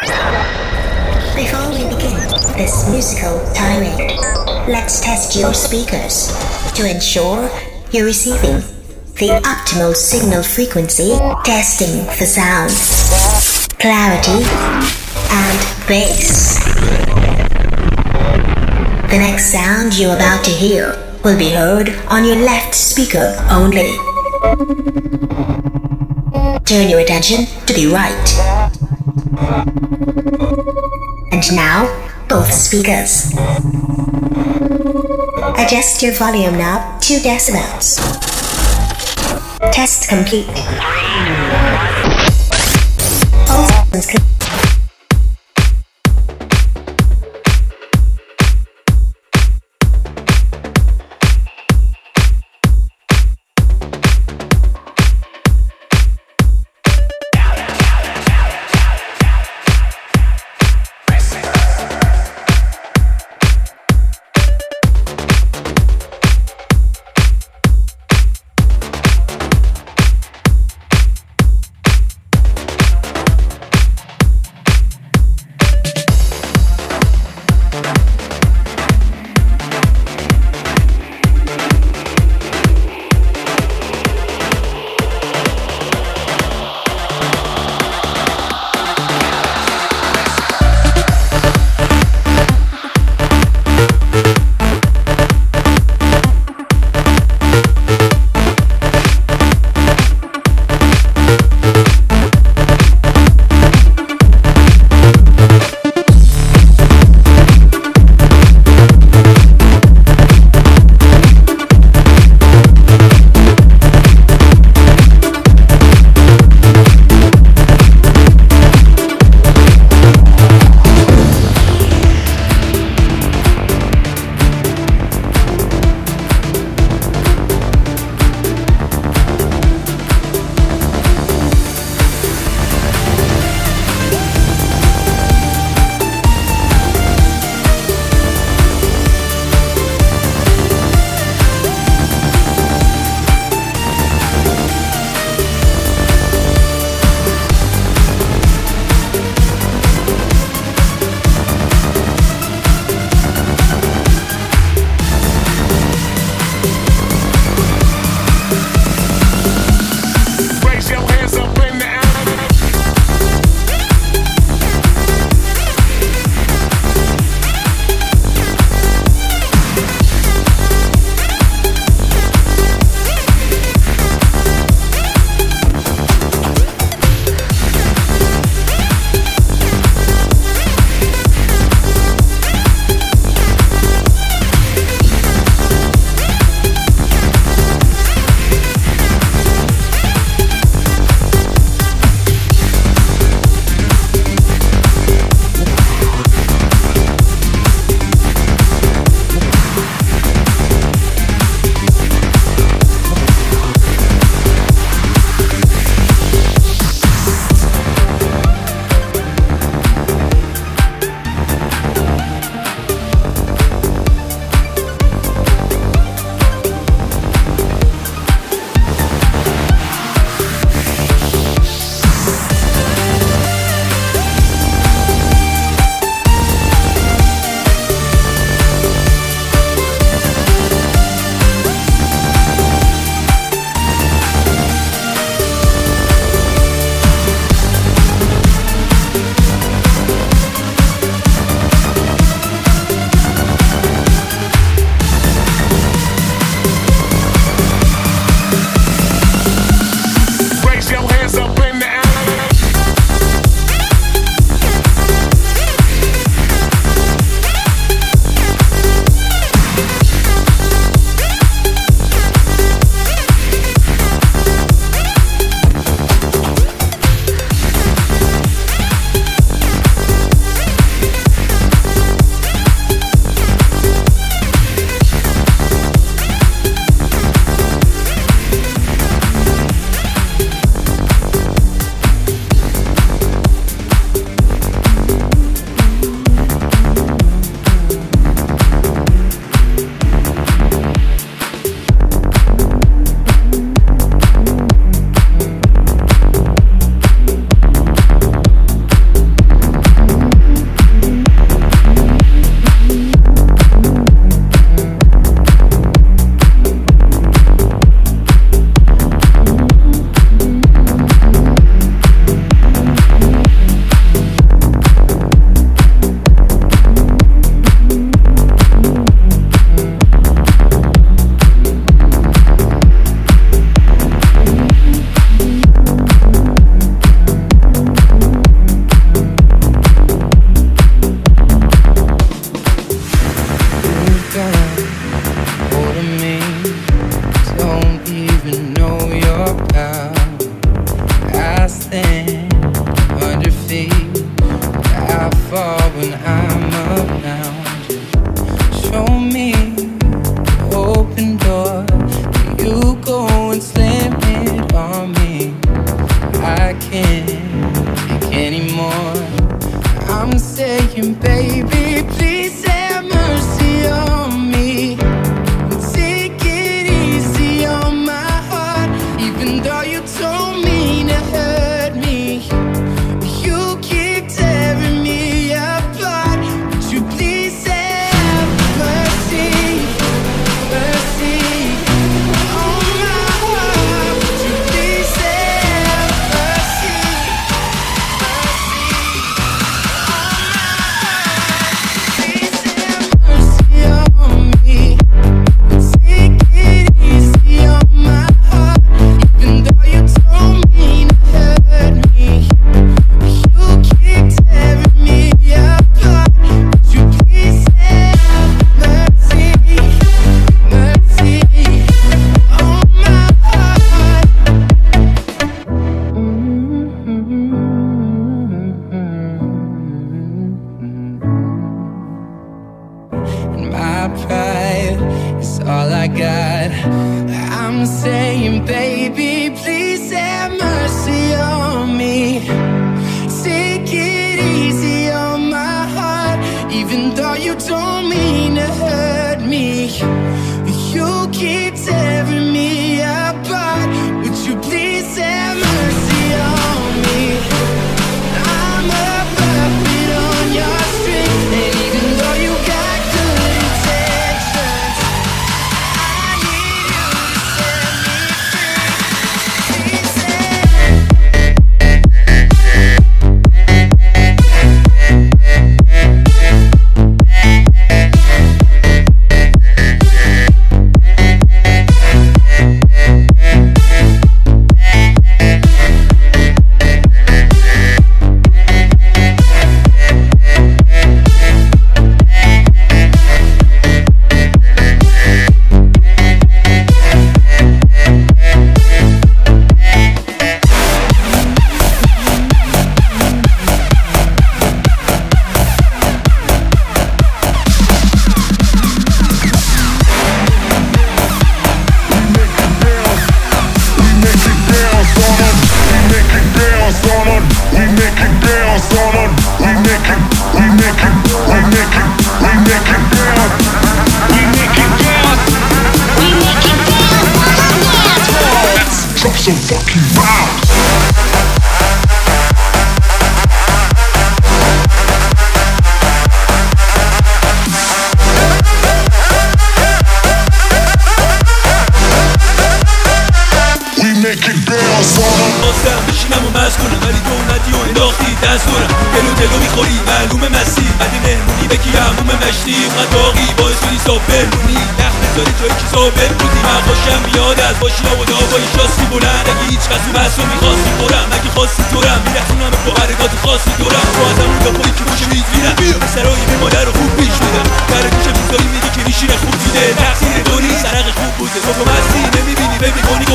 Before we begin this musical tirade, let's test your speakers to ensure you're receiving the optimal signal frequency, testing for sound, clarity, and bass. The next sound you're about to hear will be heard on your left speaker only. Turn your attention to the right. And now, both speakers. Adjust your volume knob 2 decibels. Test complete. All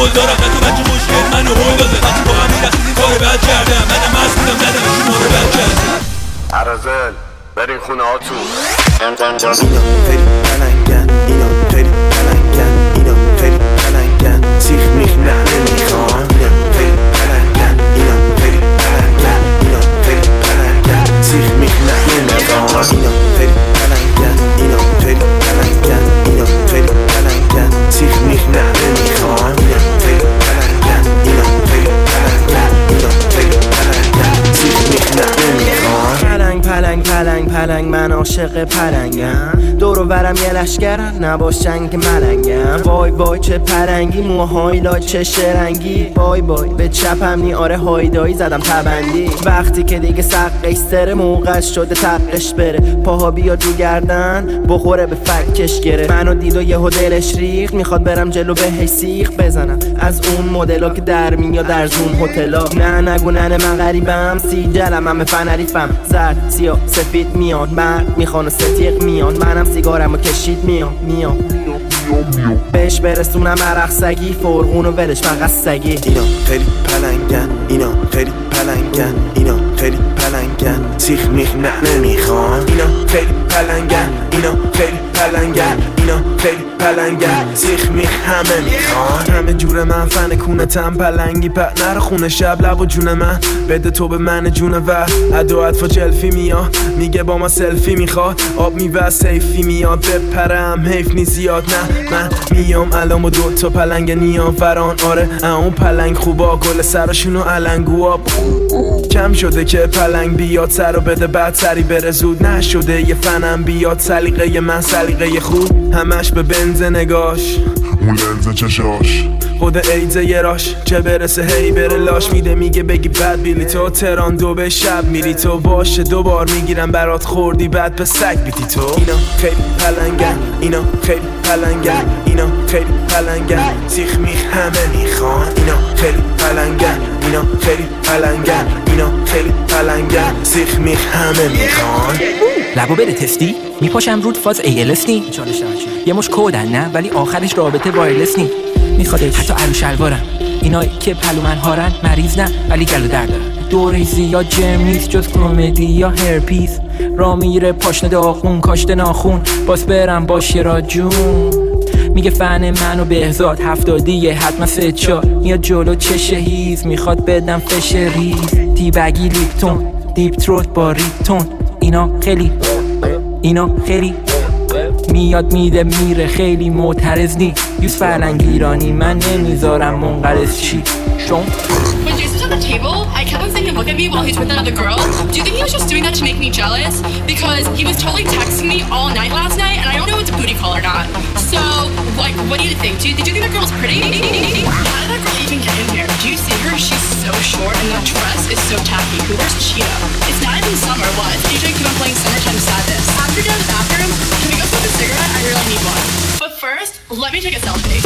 گل دارم نه تو بچه خوشگل منو هول داده وقتی با هم می‌رفتیم کار بد کردم منم مست بودم زدم شما رو بد کردم عرزل برین خونه هاتون اینا خیلی پلنگن اینا خیلی پلنگن اینا خیلی پلنگن سیخ میخ نه نمی‌خوان اینا خیلی پلنگن اینا خیلی پلنگن اینا خیلی پلنگن سیخ میخ نه اینا پلنگ من عاشق پلنگم. دور برم یه لشگرم نباشن که ملنگم. وای وای چه پرنگی موهای لا چه شرنگی. وای وای به چپم نی آره هایدایی زدم تبندی وقتی که دیگه سقش سره موقعش شده تقش بره. پاها بیاد رو گردن بخوره به فکش گره. منو دید و یهو دلش ریخت می‌خواد برم جلو به سیخ بزنم. از اون مدلا که در میاد در زون هتلا. نه نگو نه من غریبم. سی جلم همه فنریفم زرد سیاه سفید میاد مرد می‌خوان ستیق میاد منم سیگارم و کشید میام میام. بهش برسونم عرق سگی فرغون و ولش فقط سگی. اینا خیلی پلنگن اینا خیلی پلنگن اینا خیلی پلنگن. سیخ میخ نه نمی‌خوان اینا خیلی پلنگن اینا خیلی پلنگن اینا خیلی پلنگن سیخ میخ همه. می‌خوان همه جور من فن کونه تم پلنگی پت نر خونه شب لب و جون من. بده تو به من جون و ادو و جلفی میاد. میگه با ما سلفی می‌خواد. آب میوه سیفی میاد. بپرم حیف نی زیاد. نه من میام الان و دو تا پلنگ نیام فران آره اون پلنگ خوبا. گل سرشونو علنگو کم شده که پلنگ بیاد سر و بده بعد سری بره. زود نشده یه فنم بیاد. سلیقه من سلیقه خوب همش به بنز نگاش. اون لنز چشاش. خود ایزه یه راش چه برسه هی بره لاش. میده میگه بگی بد بیلی تو تران دو به شب میری. تو باشه دوبار می‌گیرم برات خوردی بعد به سگ بیتی تو. اینا خیلی پلنگن اینا خیلی پلنگن اینا خیلی پلنگن. سیخ میخ همه می‌خوان. اینا خیلی پلنگن. اینا خیلی پلنگن اینا خیلی پلنگن سیخ میخ همه می‌خوان. لبو بره تستی. میپاشم رود فاز ایلس نی. یه مش کودن نه؟ ولی آخرش رابطه وایرلس نی. میخوادش حتی عرو شلوارم. اینا که پلومن هارن مریض نه ولی گلو در دارن. دوریزی یا جرم نیست جز کمدی یا هرپیس را میره پاشنه داخون کاشته ناخون. باز برم باشه را جون. میگه فن منو بهزاد هفتادیه حتما سه چار میاد جلو چشه هیز می‌خواد بدم فش ریز. تیبگی لیپتون دیپ تروت با ریپتون. اینا خیلی اینا خیلی میاد میده میره خیلی معترض نی یوز فرنگ ایرانی من نمی‌ذارم منقرض چی. Jason's at the table, I kept on seeing him look at me while he's with another girl. Do you think he was just doing that to make me jealous? Because he was totally texting me all night last night, and I don't know if it's a booty call or not. So, like, what do you think? Do you, you think that girl's pretty? How did that girl even get in here? Do you see her? She's so short, and that dress is so tacky. Who wears Cheeto? It's not even summer. What? DJ keep on playing Summertime Sadness. After you're done the bathroom, can we go smoke a cigarette? I really need one. But first, let me take a selfie.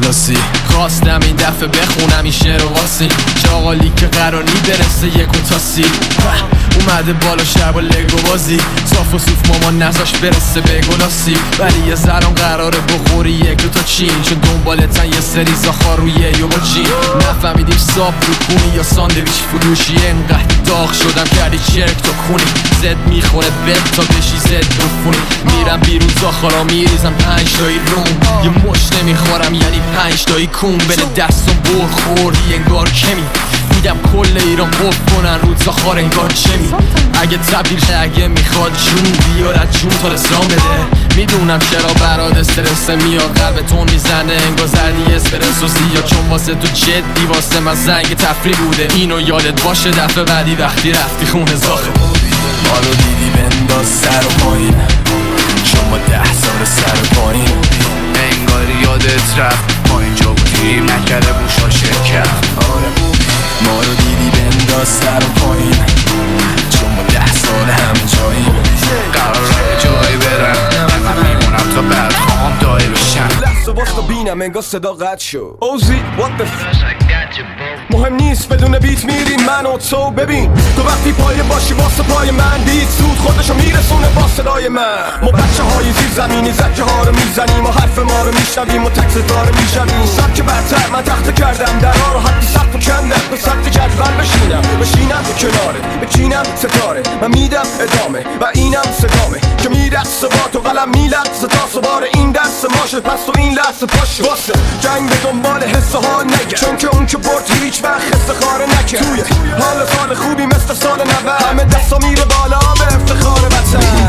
کلاسی خواستم این دفعه بخونم این شعر و واسی. چاقالی که قراری برسه یک و تا سی اومده بالا شب با لگو بازی. صاف و صوف مامان نزاش برسه به گلاسی ولی یه زرم قراره بخوری یک دو تا چین. چون دنبالتن یه سری زاخار روی با چین. نفهمیدیم ساب رو کنی یا ساندویچ فروشی. انقدر داغ شدم کردی چرک تا خونی. زد می‌خوره بد تا بشی زد بفونی میرم بیرون زاخارا میریزم پنج تایی روم. یه مش نمی‌خورم یعنی پنج تایی کون بده دستم بر خوردی انگار کمی. میدم کل ایران قف کنن رود زاخار انگار چمی اگه تبدیل اگه می‌خواد جون بیار از جون تا رسان بده. می‌دونم چرا برات استرس میاد قلبتون می‌زنه انگار زردی اسپرسو یا چون واسه تو جدی واسه من زنگ تفریح بوده. اینو یادت باشه دفعه بعدی وقتی رفتی خونه زاخه ما رو دیدی بنداز سر و پایین. چون ما ده سال سر و پایین. انگار یادت رفت. ما اینجا بودیم نکرده بوشا شرکت. آره. ما رو دیدی بنداز سر و پایین. چون ما ده سال همه جاییم. قراره جایی برم. من میمونم تا بعد خواهم دایی بشم. واسه بینم انگار صدا قد شد. اوزی what the مهم نیست بدون بیت میریم من و تو ببین. تو وقتی پایه باشی واسه پای من بیت سود خودشو میرسونه با صدای من. ما بچه های زیر زمینی زکه ها رو می‌زنیم و حرف ما رو میشنویم و تک ستاره میشنویم. سبک برتر من تخته کردم درها رو حتی سقف و کندم. به سبک جدول بشینم بشینم کناره بچینم ستاره. من میدم ادامه و اینم صدامه. که میرقصه با تو قلم میلقصه تا سوار این دست ماشه پس تو این لحظه پاشو واسه جنگ به دنبال حسه ها نگه چون که اون که برد هیچ وقت استخاره نکرد توی حال سال خوبی مثل سال نوه همه دستا میره بالا به افتخار وطن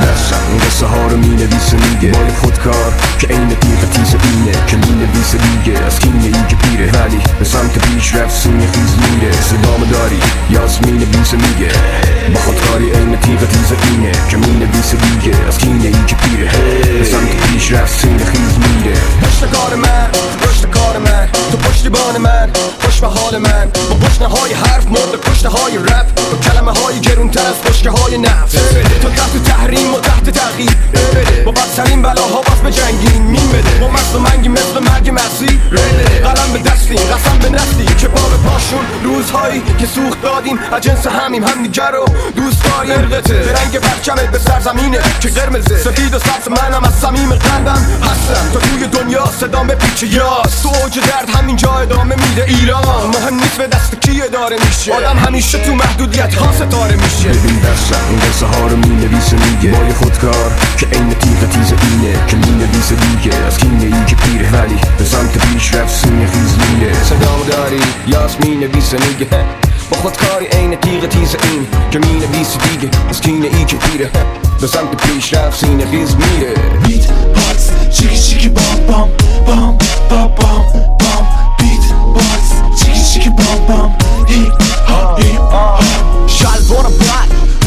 قصه ها رو می نویسه میگه مال خودکار که این تیغ تیز اینه که می نویسه دیگه از کینه این که پیره ولی به سمت پیش رفت سینه خیز میره صدامو داری یاس می نویسه میگه با خودکاری این تیغ تیز اینه که می نویسه دیگه رفت سینه خیز میره پشت کار من پشت کار من تو پشتیبان من خوش به حال من. با پشنه های حرف مرد پشته های رپ. با کلمه های گرونتر از پشکه های نفس. تو تحت تحریم و تحت تغییر با بدترین بلاها باز به جنگین مین بده. با مست و منگی مثل مرگ مرسی قلم به دستیم قسم به نسلی که پا به پاشون روزهایی که سوخت دادیم. از جنس همیم هم دیگر رو دوست داریم. به رنگ پرچمت به سرزمینه که قرمزه. سفید و سبز منم از صمیم قلبم هستم. تو توی دنیا صدام پیچ یاس تو اوج درد همینجا ادامه میده ایران. مهم نیست به دست کی داره میشه. آدم همیشه تو محدودیت ها ستاره میشه. ببین دستم این قصه ها رو می نویسه میگه مال خودکار که این تیغ تیز اینه. که می نویسه دیگه. از کینه ای که پیره. ولی به سمت پیش رفت سینه خیز میره صدام داری یاس می نویسه میگه با خودکاری عین تیغ تیز این که می نویسه دیگه از کینه ای که پیره به سمت پیش رفت سینه خیز میره beatbox چیکی چیکی بام بام بام بام بام بام beatbox چیکی چیکی بام بام هیپ هاپ هیپ هاپ شلوار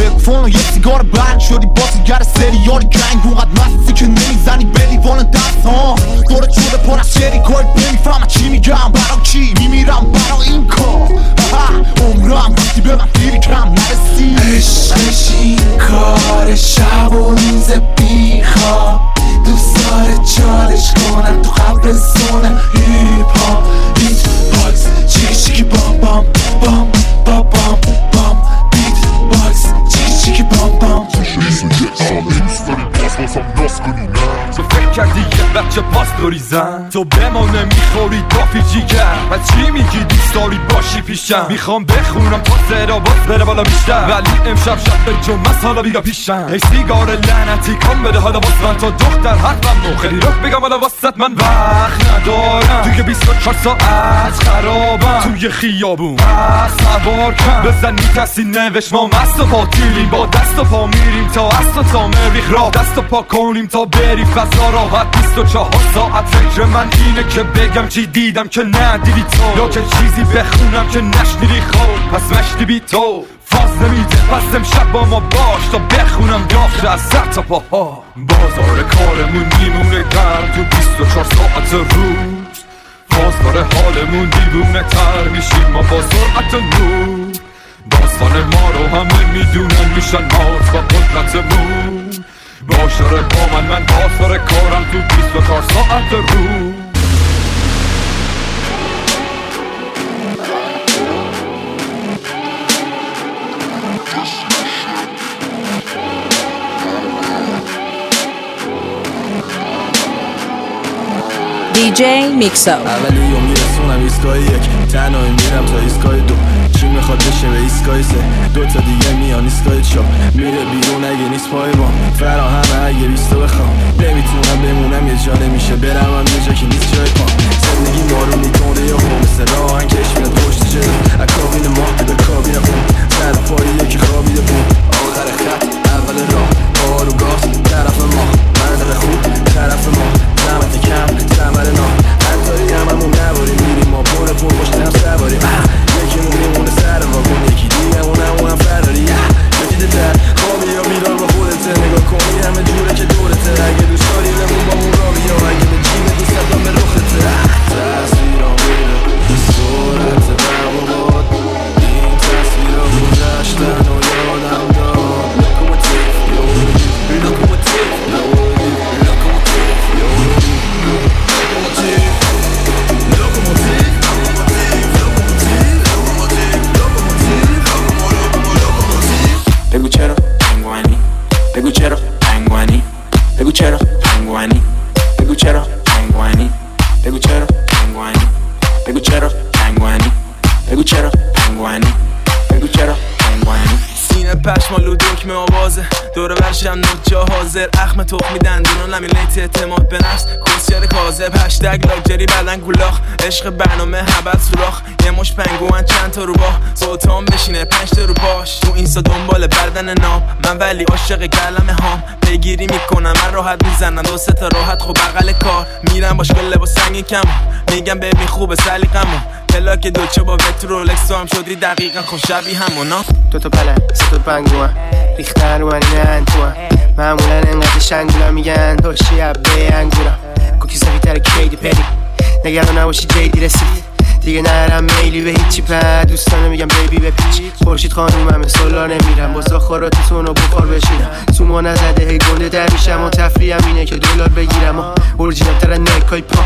بد بگفون یه سیگار بد شدی. بازیگر سریال جنگ اونقدر مستی که نمی‌زنی. به لیوان دست ها. دورت شده پر از شری کل نمی‌فهمم چی میگم. برا کی میمیرم؟ برا این کار. عمرم. وقتی به من دیری کم نرسی. عشقش این کار شب و روز بیخواب. دوست داره چالش کنم. تو قبر سونه هیپ هاپ بیت باکس چیکی چیکی بام بام. بام بام بام. pam pam. Je suis چیکی چیکی بام بام تو فکر کردی یه بچه پاس داری زن تو به ما نمی‌خوری کافی جیگر و چی میگی دوست داری باشی پیشم می‌خوام بخونم تا سرا باز بره بالا بیشتر ولی امشب شب جمعه حالا بیا پیشم ای سیگار لعنتی کن بده حالا واس من تا دختر نو خیلی رخ بگم حالا واسط من وقت ندارم توی 24 ساعت خرابم توی خیابون سوار کن بزن کسی نوش ما مست و با دست و پا میریم تا و تا مریخ را دست و پا کنیم تا بری فضا. راحت 24 ساعت فکر من اینه که بگم چی دیدم که ندیدی تو. یا که چیزی بخونم که نشنیدی خوب پس مشتی بی تو. فاز نمیده. پس امشب با ما باش تا بخونم داخل از سر تا پاها. بازار کارمون میمونه در تو 24 ساعت روز. بازار حالمون دیوونه تر. میشیم ما با سرعت نور. داستان ما رو همه می‌دونن. میشن مات با قدرتمون. به اشاره آمد من آثار کارم تو 24 ساعت روز DJ Mixo. میرسونم ایستگاه یک. تنهایی میرم تا ایستگاه دو. چی می‌خواد بشه به ایستگاه سه. دو تا دیگه میان ایستگاه چاپ میره بیرون اگه نیست پای ما. فراهم اگه بیستو بخوام. نمی‌تونم بمونم یه جا نمیشه. برم هم یه جا که نیست جای پا. زندگی مارو می‌کنه یا خون. مثل راهن کش میاد پشت جلو. اکابین ما به کابین خون. سر پای یکی خوابیده بود. آخر خط اول راه. بارو گاز طرف ما. منظر خوب طرف ما. زحمت کم ثمر نام حتی هممون نباریم it. تخم تخمی دندونان لمینیت اعتماد به نفس. کاذب هشتگ لاکچری بدن گولاخ. عشق برنامه هبل سوراخ. یه مش پنگوان چند تا رو با سلطان بشینه پنج رو باش. تو اینستا دنبال بردن نام. من ولی عاشق کلمه هام. پیگیری می‌کنم من راحت می‌زنم. دو تا راحت خب بغل کار. میرم باش به لباس سنگین کم میگم ببین خوبه سلیقمون پلاک دوچه با وتر رولکس تو هم شدی دقیقا خب همونا دو تا پلن سه تا پنگوان. ریختن رو نه تو هم. معمولا انقدر شنگولا میگن. داشتی عبه انگورم کوکی سفیتر کیدی پری نگران نباشی جیدی رسید دیگه نرم میلی به هیچی پر دوستانه میگم بیبی به پیچ خورشید همه سولار نمیرم با زاخاراتتون رو بخار بشینم سوما نزده هی گنده در میشم و تفریحم اینه که دلار بگیرم و اورجینال تر نایکای پا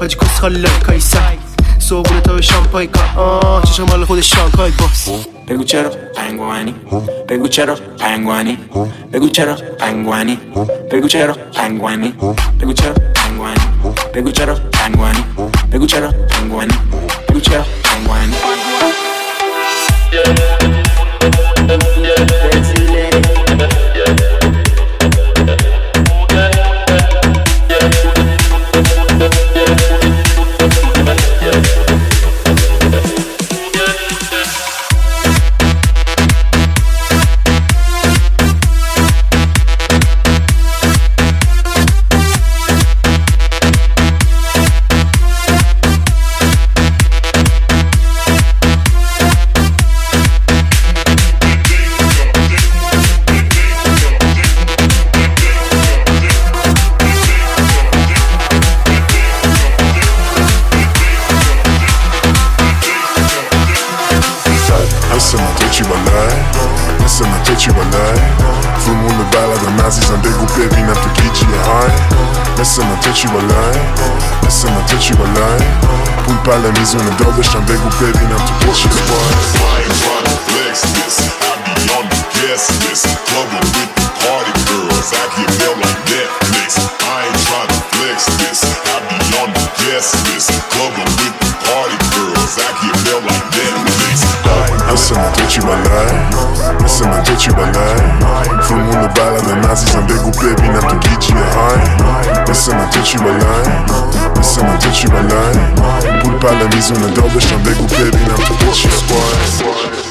حاجی کس خالی لایکای سای صبحونه تا به شامپای کار آه چشم مال خود شانکای باس بگو چرا پنگوانی بگو چرا پنگوانی بگو چرا پنگوانی بگو چرا پنگوانی بگو چرا پنگوانی بگو چرا پنگوانی بگو چرا پنگوانی بگو چرا پنگوانی Listen that you alone. Listen, I touch you alone. Pójdź par la maison, le dehors de chambre, vous plaît, bien un petit chez toi. Flying by be on the guest list. Clubbing with the party girls, I get mail like Netflix. I ain't trying flex this, I be on the guest list. Samantecci balai Mais Samantecci balai Tout le monde balade un nazi sans dégoupé na tout kitchi high. Mais Samantecci balai Mais Samantecci balai Poule pas la mise on adore de chandé goupé Bina tout kitchi squat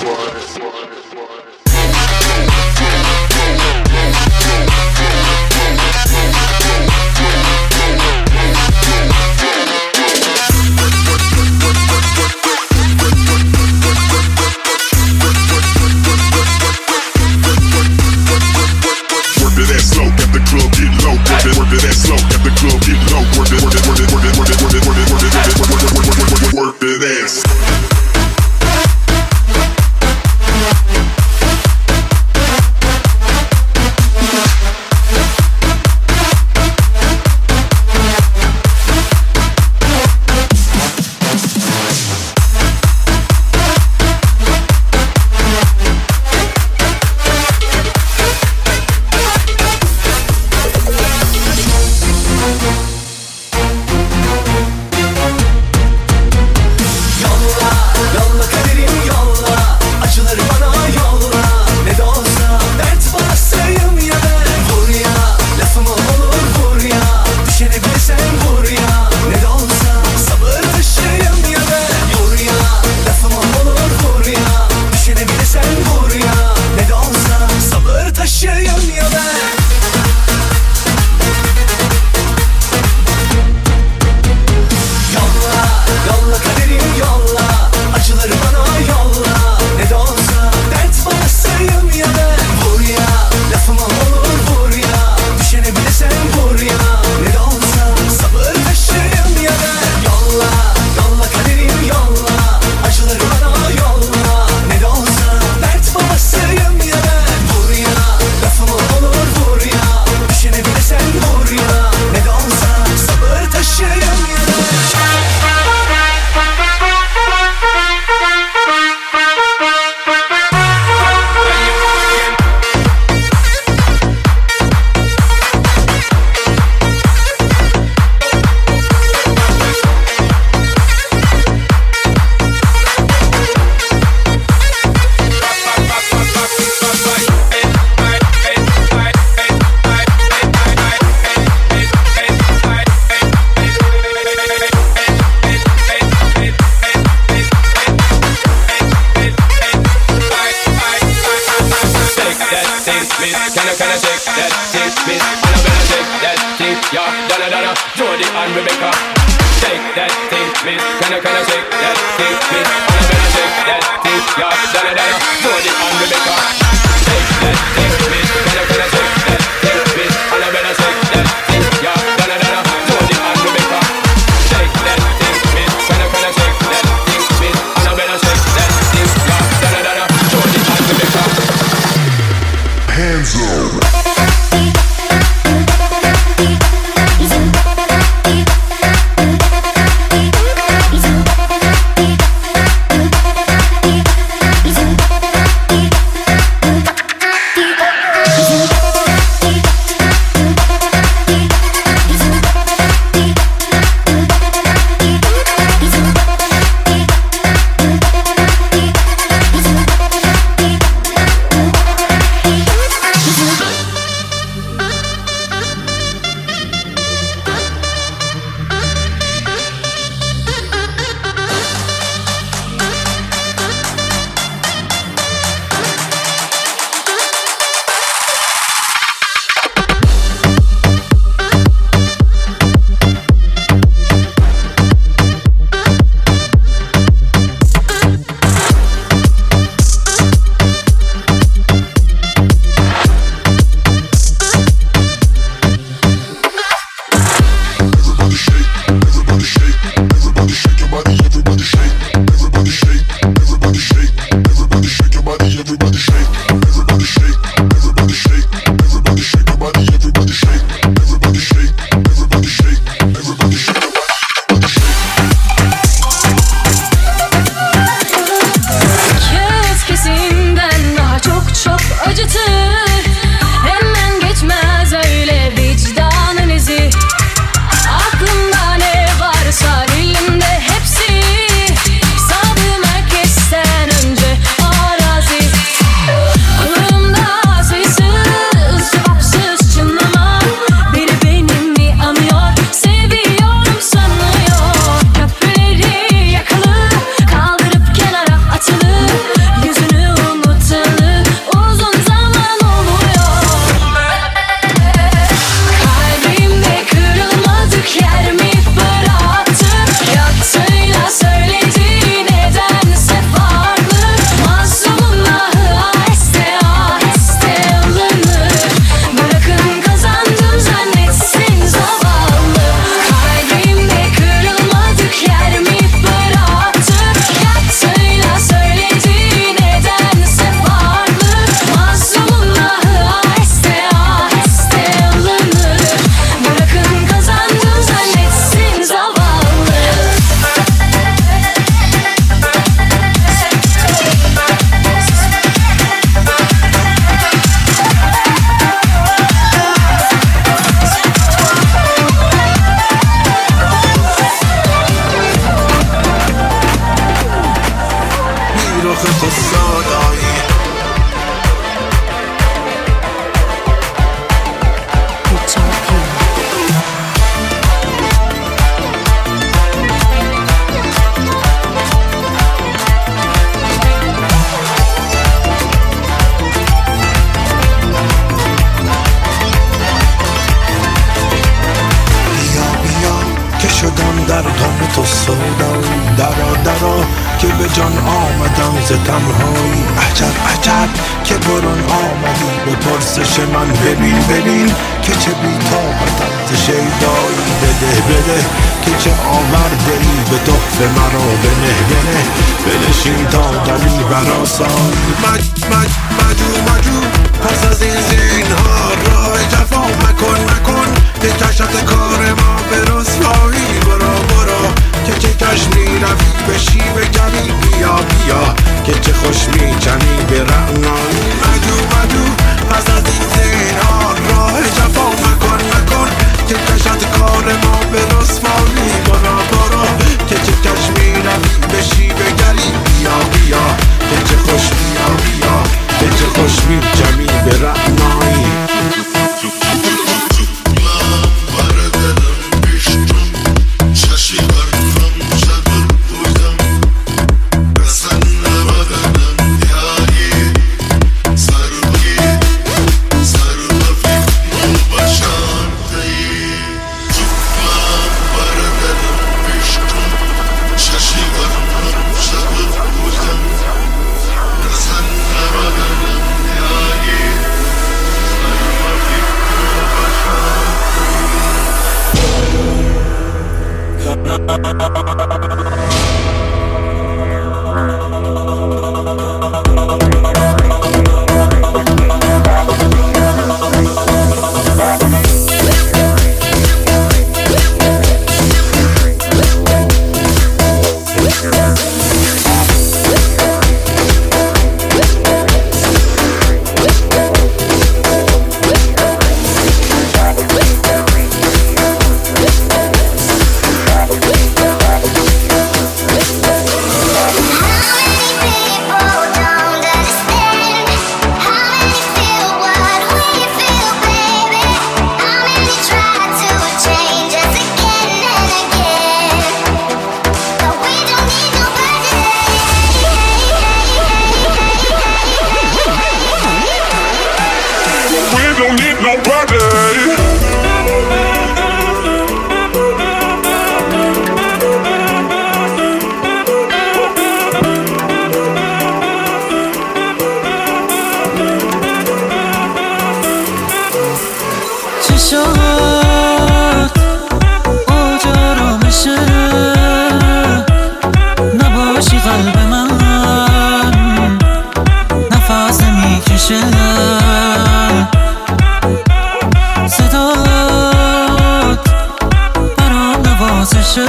نوازشه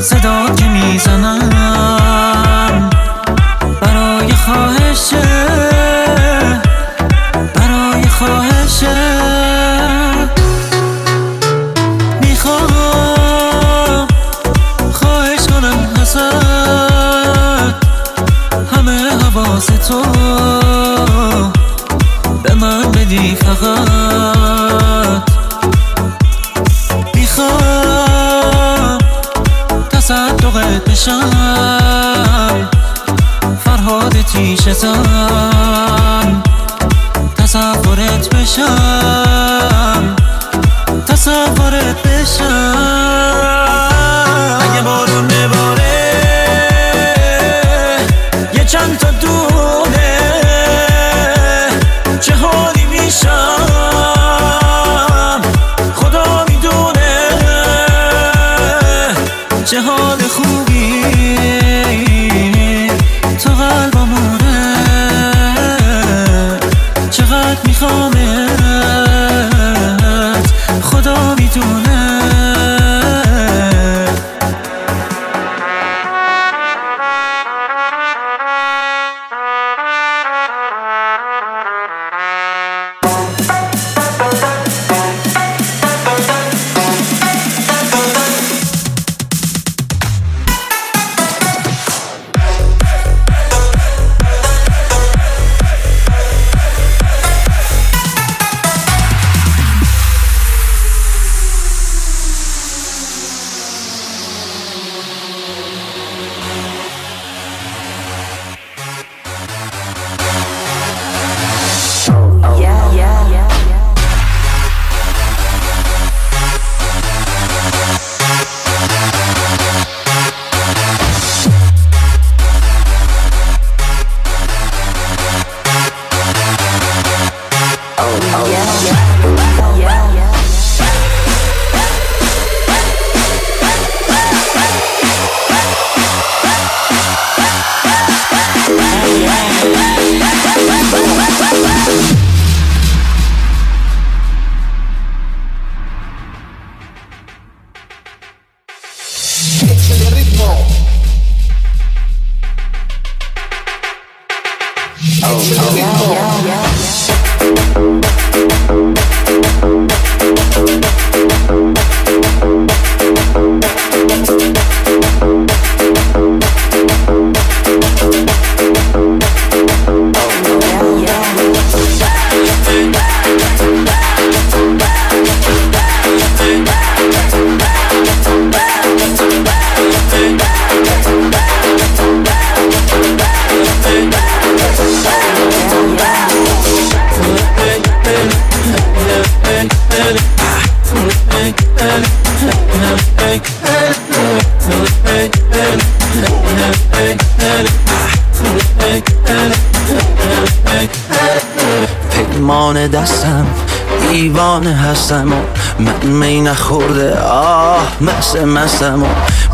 صدات که می‌زنم نخورده. آه مثل مستم و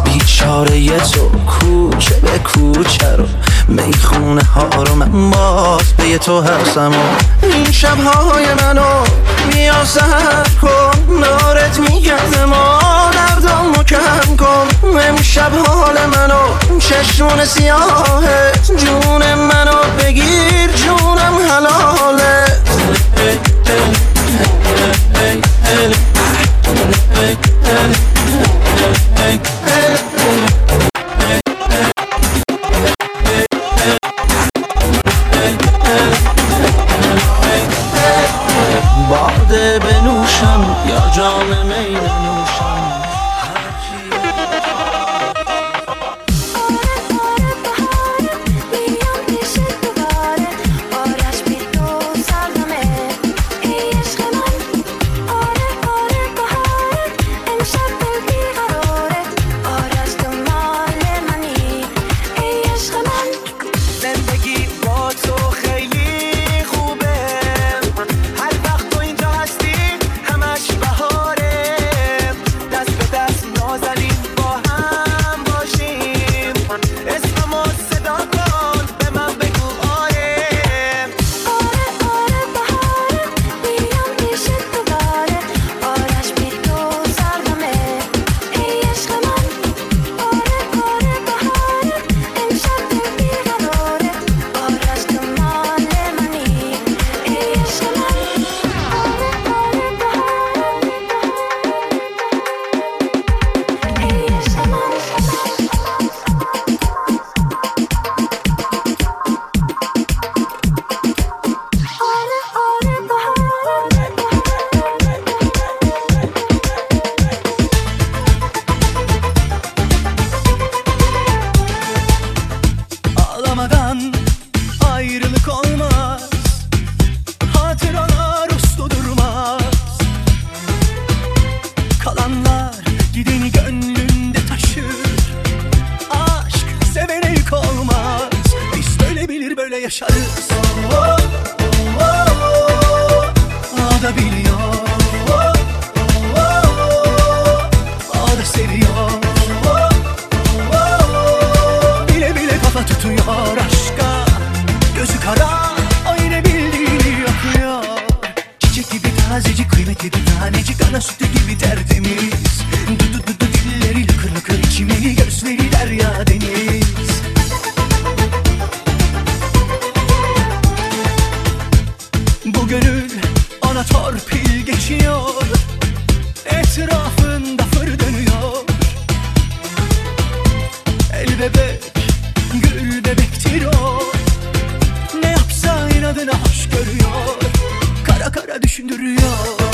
بیچاره تو کوچه به کوچه رو می‌خونه ها رو من باز به تو هستم و این شبهای منو بیا سر کن. نارت میگردم و دردامو کم کن. امشب حال منو چشمون سیاهت جون منو بگیر جونم حلاله. Tanecik Ana sütü gibi tertemiz. Du du du du dilleri lıkır lıkır içimeli Gözleri derya deniz. Bu gönül ona torpil geçiyor. Etrafında fır dönüyor. El bebek, gül bebektir o Ne yapsa inadına hoş görüyor. Kara kara düşündürüyor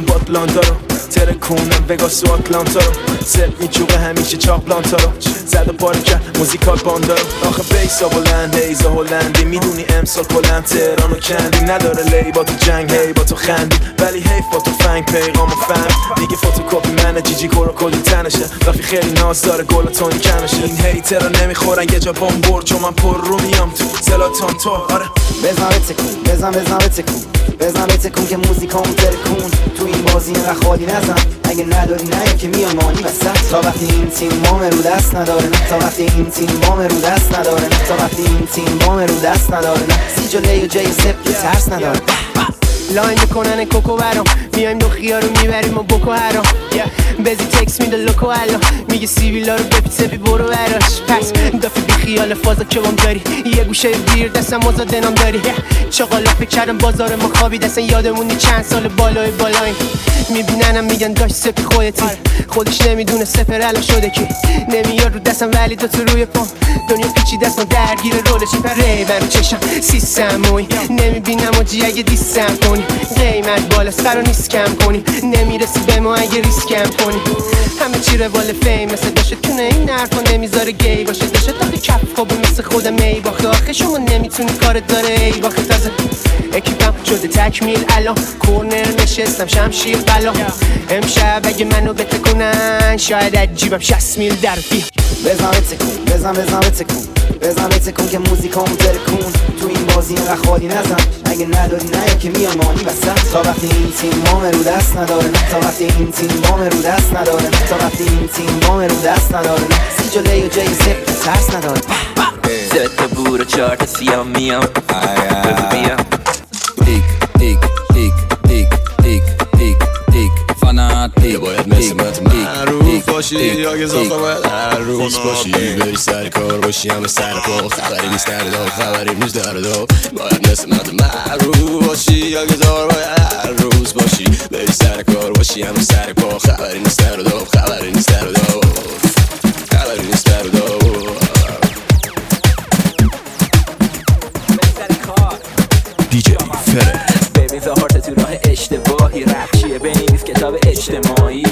باد بلاندا رو. ترکونم وگاس و آتلانتا رو. سل میچوقه همیشه چاق بلانتا رو. زد و پاره کرد موزیکال باندا رو. آخه بیسا بلند هیزا هلندی. می‌دونی امسال کلن تهران و کندی. نداره لی با تو جنگ هی با تو خندی. ولی حیف با تو فنگ پیغام و فهم دیگه فوتوکوپی منه جیجی کورو کلی تنشه. رفی خیلی ناز داره گل تونی کنشه این هیترا نمی‌خورن یه جا بام برد چون من پر رو میام تو. زلاتان تو آره. بزن بتکون بزن بزن بتکون بزن بتکون که موزیکامو ترکون تو این بازی اینقدر خالی نزن. اگه نداری نه که میای مانی وسط. تا وقتی این تیم بام رو دست نداره تا وقتی این تیم بام رو دست نداره تا وقتی این تیم بام رو دست نداره. سی جلوی و جای سپ ترس نداره. لاین می‌کنن کوکو برام. میایم دو خیار رو می‌بریم و بکو هرام بزی تکس میده لوکو الان میگه سیویلا رو بپیسه بی برو براش. پس دافی بی خیال فازا که داری. یه گوشه بیر دستم مازا نام داری. چقالا فکر کردم بازار ما خوابی دستن یادمونی چند سال بالای بالای. میبیننم میگن داشت سپی خودتی. خودش نمی‌دونه سپر الان شده کی. نمیاد رو دستم ولی تو تو روی پام دنیا پیچی دستم درگیر رولش پر ریبن رو چشم سیستم موی نمی‌بینم و اگه دیستم کنی. قیمت بالاست. قرار نیست کم کنی. نمی‌رسی به ما اگه ریسکم کنی. همه چی روال فیم مثل داشت. کنه این حرفا نمی‌ذاره گی باشه. داشت تا کف خوابه مثل خودم می باخته. آخه شما نمی‌تونی کارت داره ای باخته. تازه اکیپم شده تکمیل. الان کورنر نشستم. شمشیر بلا. امشب اگه منو بتکنن شاید از جیبم شست میل در بیا بزن بتکون بزن بزن بتکون. بزن بتکون که موزیکامو ترکون تو این بازی اینقدر خالی نزن. اگه نداری نه که میای مانی وسط. تا وقتی این تیم بام رو دست نداره تا وقتی این تیم بام رو دست نداره تا وقتی این تیم بام رو دست نداره. سی جلوی و سپ که ترس نداره. سه تا بور و چهار تا سیاه میام. بگو بیا فناتیک باید مثل مت معروف باشی یا گذافه باید عروس باشی. بری سر کار باشی همه سر پا. خبری نیست در دار خبری نیست در دار باید مثل مت معروف باشی. یا گذار باید هر روز باشی. بری سر کار باشی همه سر پا. خبری نیست در و داو خبری نیست در و داو خبری نیست در و داو دیجی فره اجتماعی.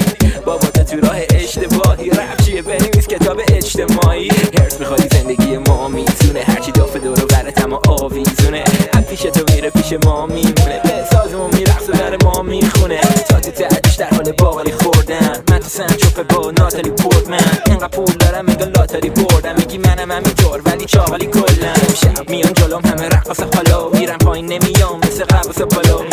بابا تو راه اشتباهی. رفت چیه؟ بنویس کتاب اجتماعی. هرس میخوادی زندگی ما می‌تونه. هرچی دافه دور و برت اما آویزونه. از پیش تو میره پیش ما میمونه. به سازمون میرقص و در ما می‌خونه. تا تو تعدیش در حال باقالی خوردن من تو سنچوپه با ناتالی پورتمن اینقدر پول دارم میگه لاتاری بردم. میگی منم همینطور ولی چاقالی کلم. شب میان جلوم همه رقص حالا میرم پایین نمیام. مثل قبس بالا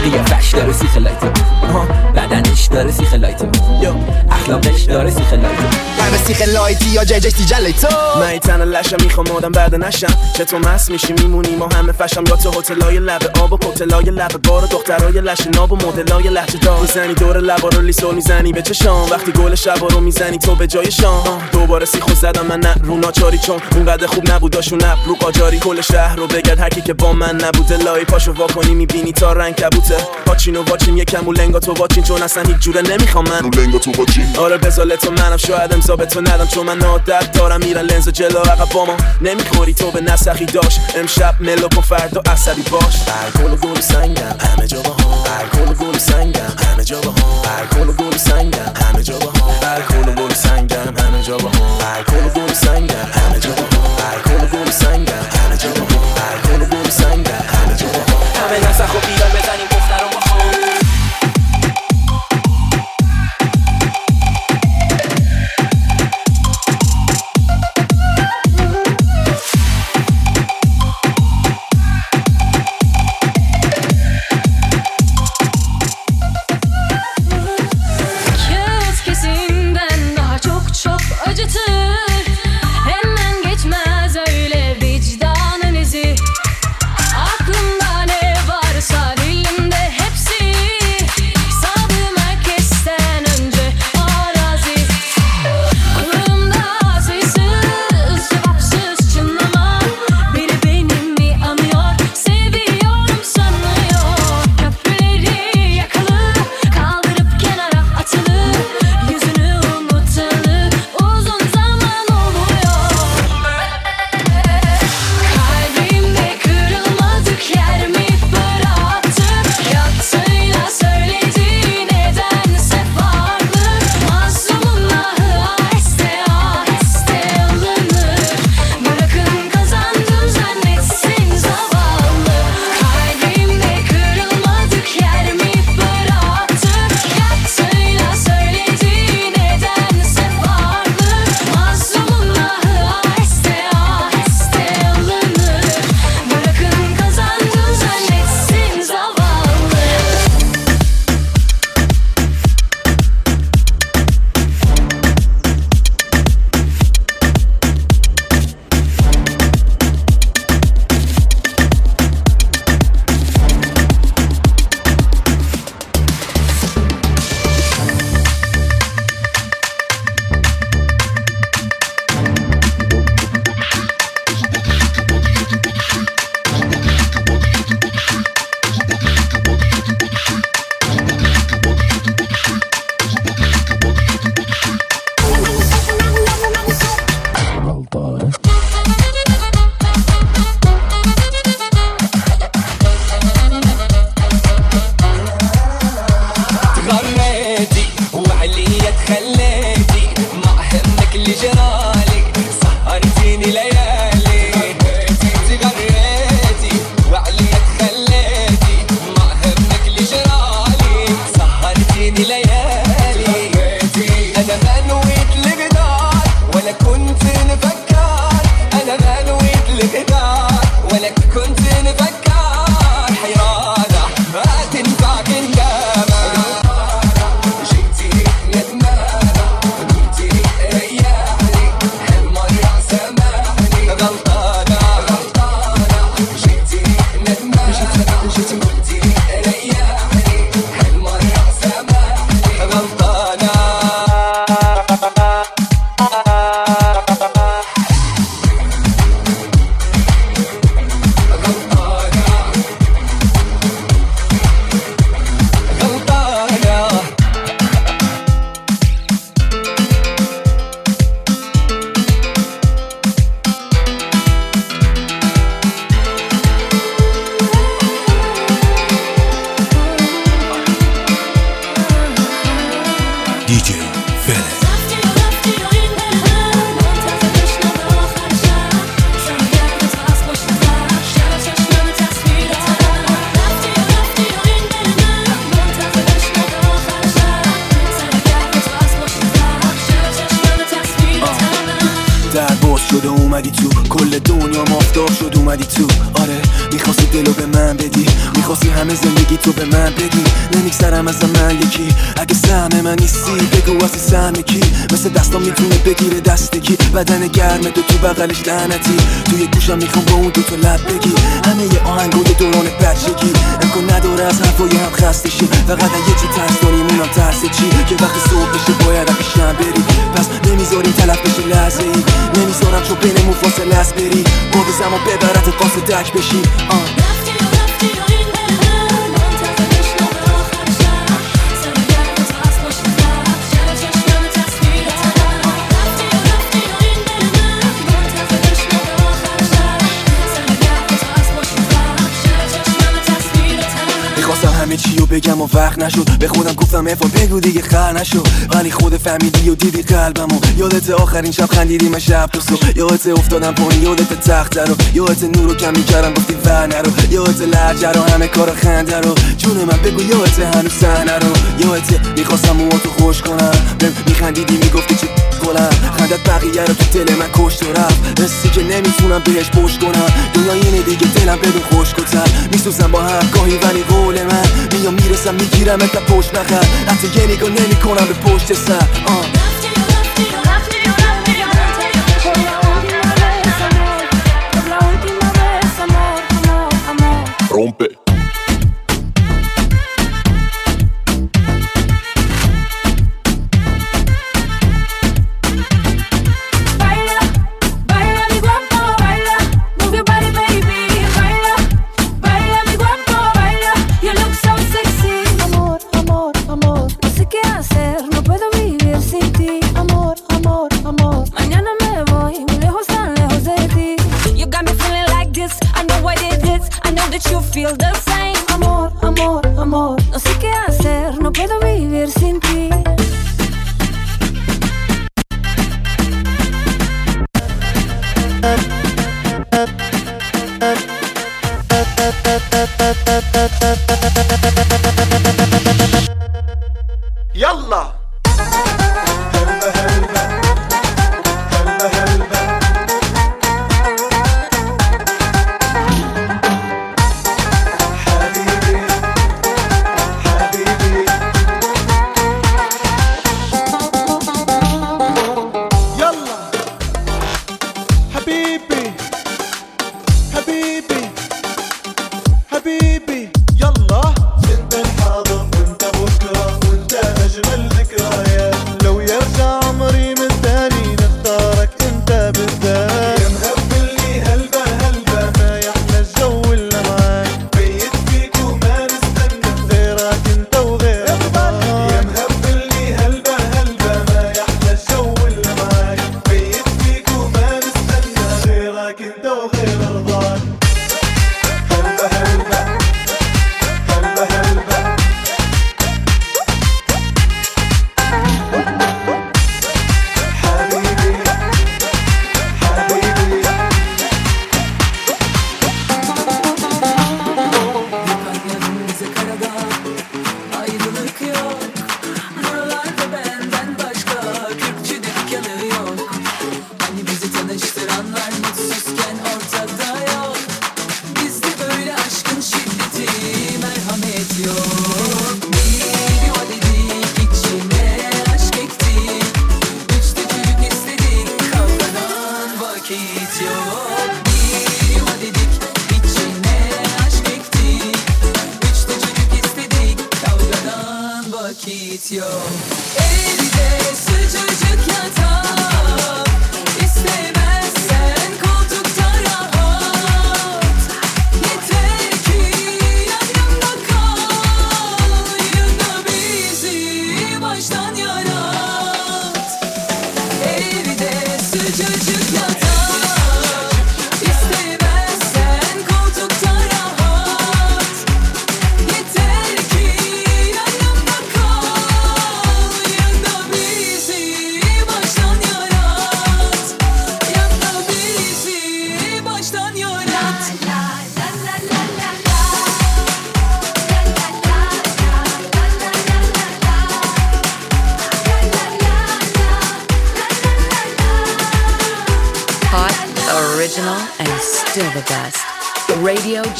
قیافش داره سیخ لایتو آها بدنش داره سیخ لایتو. یو اخلاقش داره سیخ لایتو. من سیخ لایتی یا جی جی جلی تو. من تن لشم می‌خوام آدم بعد نشم. چطور مست میشی میمونی ما همه فشم. یا تو هتلای لب آب و کتلای لب بار و دخترای لش ناب و مدلای لحجه دار می‌زنی دور لبا رو لیسو می‌زنی به چشام. وقتی گل شبا رو می‌زنی تو به جای شام. دوباره سیخو زدم من نه رو ناچاری چون اونقدر خوب نبود. داشون نب رو قاجاری کل شهر رو بگرد هر کی که با من نبوده لای پاشو وا کنی می‌بینی تا رنگ کبوته. پاچین و واچین یکم و لنگا تو واچین چون اصلا هیچ جوره نمی‌خوام من. رو لنگا تو واچین آره بزاله تو منم شاید امضا به تو ندم چون من عادت دارم میرن لنز جلو عقب با ما. نمی‌خوری تو به نسخی داشت امشب ملو کن فردا عصبی باش. الکل و گل سنگم همه جا با هم. الکل و گل سنگم همه جا با هم. الکل و گل سنگم همه جا با هم. الکل و گل سنگم همه جا با هم. الکل و گل سنگم همه جا با هم. الکل و گل سنگم همه جا با هم. الکل و گل سنگم همه جا با هم. همه نسخ و بیدار بزنیم. بغلش لعنتی. توی گوشم می‌خوام با اون دو تا لب بگی. همه یه آهنگای دوران بچگی. امکان نداره از حرفای هم خسته شی فقط یه چی ترس داریم اونم ترس چی؟ که وقتی صبح بشه باید پیشم بری. پس نمی‌ذاریم تلف بشه لحظه ای نمی‌ذارم چون بینمون فاصله است بری. به زمان ببرت قاس دک بشی. آه. بگم و وقت نشد. به خودم گفتم افا بگو دیگه خر نشد ولی خود فهمیدی و دیدی قلبمو. یادت آخرین شب خندیدیم شب تو صبح. یادت افتادم پایین یادت تخت رو. یادت نور رو کم می‌کردم گفتی ور نرو. یادت لحجه رو همه کار خنده رو. جون من بگو یادت هنوز صحنه رو یادت می‌خواستم تو خوش کنم. میخندیدی می‌گفتی چه گلم خندت بقیه رو تو دل من کشت و رفت. حسی که نمی‌تونم بهش پشت کنم. دنیا اینه دیگه دلم بدون خوش کتر میسوزم با هم گاهی ولی قول من. میام می‌رسم می‌گیرم تا پشت بخر حتی یه نگاه نمی کنم به پشت سر. آه.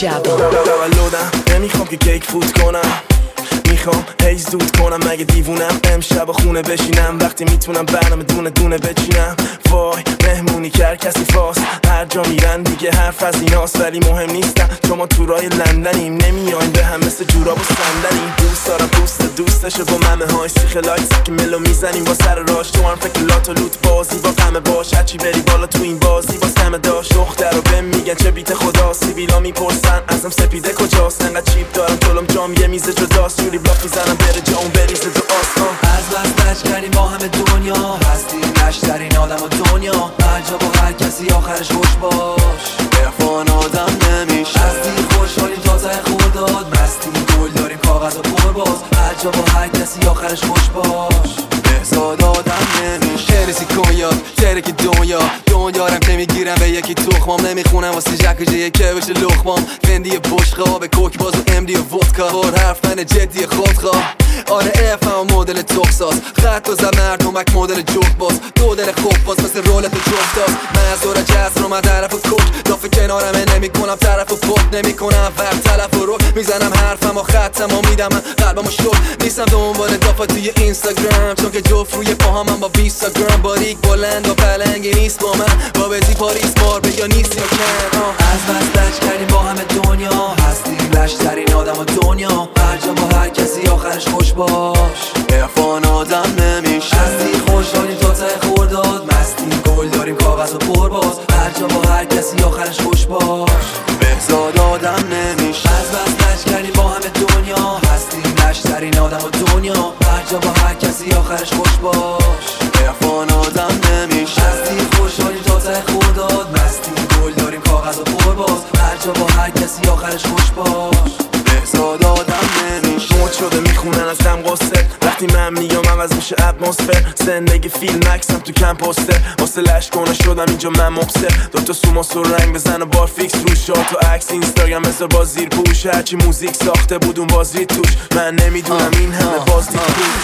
Jabba. تولدم نمی‌خوام که کیک فوت کنم. می‌خوام هیز دود کنم. مگه دیوونم؟ امشب خونه بشینم. وقتی می‌تونم برنامه دونه دونه بچینم. وای مهمونی کرد کسی فاس هر جا میرن دیگه حرف از ایناست. ولی مهم نیستم. چون ما تو رای لندنیم. نمیایم به هم مثل جوراب و صندلیم دوست دارم دوست دوستشو با ممه های سیخ لایت که ملو می‌زنیم با سر راش. تو هم فکر لات و لوت بازی با غمه باش. هرچی بری بالا تو این بازی باز همه داشت دختر رو بهم میگن چه بیت خدا. سیبیلا می‌پرسن ازم سپیده کجاست؟ انقدر چیپ دارم جلوم. جام یه میز جداست. جوری بلاک می‌زنم. بره جا اون بریزه تو آسمان. لج کردیم با همه دنیا. هستیم لشترین آدم و دنیا. هر جا با هر کسی آخرش خوش باش. عرفان آدم نمیشه. هستی خوشحالیم تازه خورداد مستیم گل داریم کاغذ و پرباز هر جا با هر کسی آخرش خوش باش. بهزاد آدم نمیشه. هرسی کنیا ترک دنیا. دنیا رم نمی‌گیرم به یکی تخمام. نمی‌خونم واسه جکجه که بشه لخمام. فندی بشقا به کوک باز و امدی و ودکا. بار حرف من جدی خودخواه. آره اف هم مدل تخساز خط و زد مردمک مدل جفت باز. دو دل خوب باز مثل رولت جفت داز من از دور جز رو من طرف و کوک دافه کنارمه نمی کنم طرف و پت نمی کنم ور تلف و رو می‌زنم حرفم و ختم و میدم قلبم و شد. نیستم دنبال دافا توی اینستاگرام. چون که جفت روی پاهمم با 20 گرم باریک بلند و پلنگی نیست با من. با پاریس مار به یا نیست یا کن. از بس لج کردیم با همه دنیا. هستیم لشترین آدم و دنیا. هر جا با هر کسی آخرش خوش باش. en ege filen er ikke sant du kan poste لش کنه شدم اینجا من مبسر دوتا سوماس و رنگ بزن و بار فیکس روش. شات و عکس اینستاگرام بذار با زیر پوش. هرچی موزیک ساخته بود اون باز رید توش. من نمی‌دونم این همه باز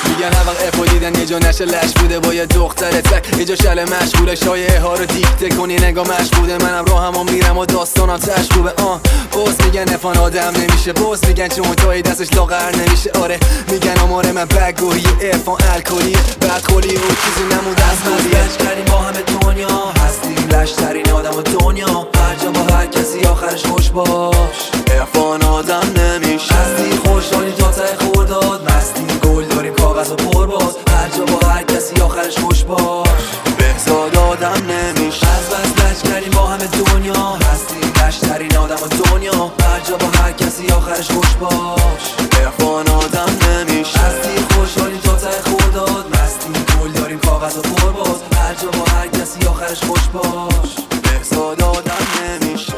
میگن هر وقت افو دیدن یه جا نشه لش بوده با یه دختر تک یه جا شل مشغوله. شایعه ها رو دیکته کنی نگاه مشغوله منم راهمو میرم و داستانم تشکوبه آه. باز میگن افان آدم نمیشه. باز میگن چون تایی دستش لاغر نمیشه. آره میگن آمار من بگوهی افان الکلی. بدخولی و چیزی نمونده از لج کردیم با همه دنیا. هستیم لشترین آدم دنیا. هر جا با هر کسی آخرش خوش باش. عرفان آدم نمیشه. هستی خوشحالیم تا ته خورداد مستیم گل داریم کاغذ و پرباز. هر جا با هر کسی آخرش خوش باش. بهزاد آدم نمیشه. از بس لج کردیم با همه دنیا. هستیم لشترین آدم و دنیا. هر با هر کسی آخرش خوش باش. عرفان آدم نمیشه. هستی خوشحالیم تا ته خورداد مستیم گل داریم کاغذ و پرباز. هر جا با هر کسی آخرش خوش باش. بهزاد آدم نمیشه.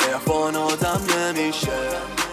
عرفان آدم نمیشه.